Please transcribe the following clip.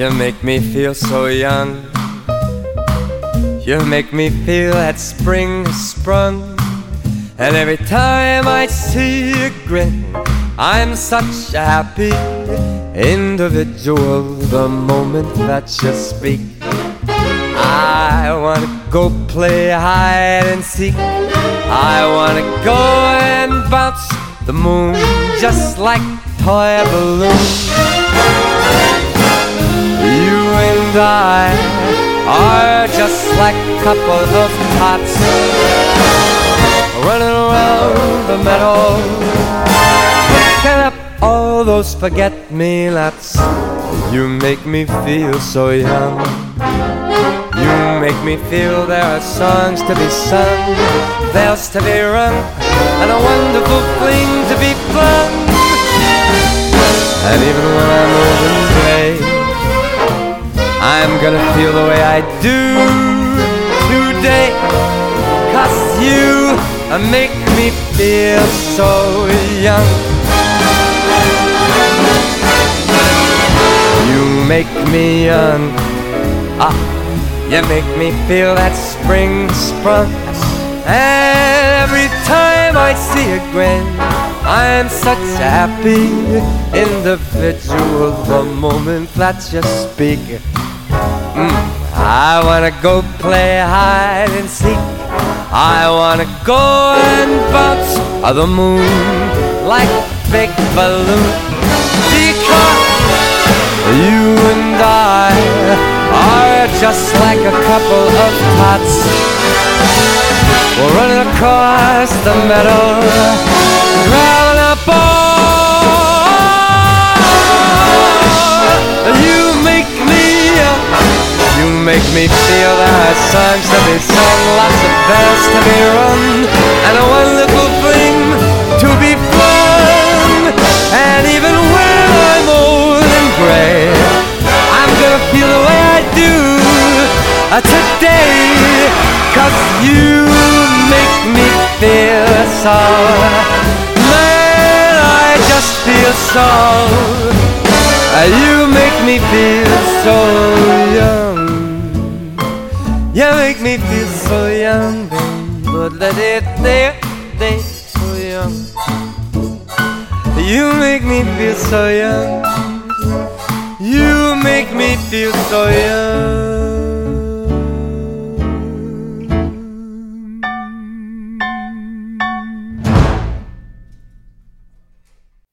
You make me feel so young. You make me feel that spring has sprung. And every time I see you grin, I'm such a happy individual. The moment that you speak, I wanna go play hide and seek. I wanna go and bounce the moon just like toy balloon. And I are just like a couple of tots running around the meadow, picking up all those forget-me-nots. You make me feel so young. You make me feel there are songs to be sung, bells to be rung, and a wonderful I'm gonna feel the way I do today. Cause you make me feel so young. You make me young. Ah, you make me feel that spring sprung. And every time I see you grin, I'm such a happy individual. The moment that you speak, mm, I wanna go play hide and seek. I wanna go and bounce on the moon like big balloon because you and I are just like a couple of tots. We're running across the meadow, me feel there are songs to be sung, lots of bells to be rung, and a wonderful fling to be flung. And even when I'm old and gray, I'm gonna feel the way I do uh, today. Cause you make me feel so, man, I just feel so. Uh, You make me feel so young. You make me feel so young, babe. But let it there, there, so young. You make me feel so young. You make me feel so young.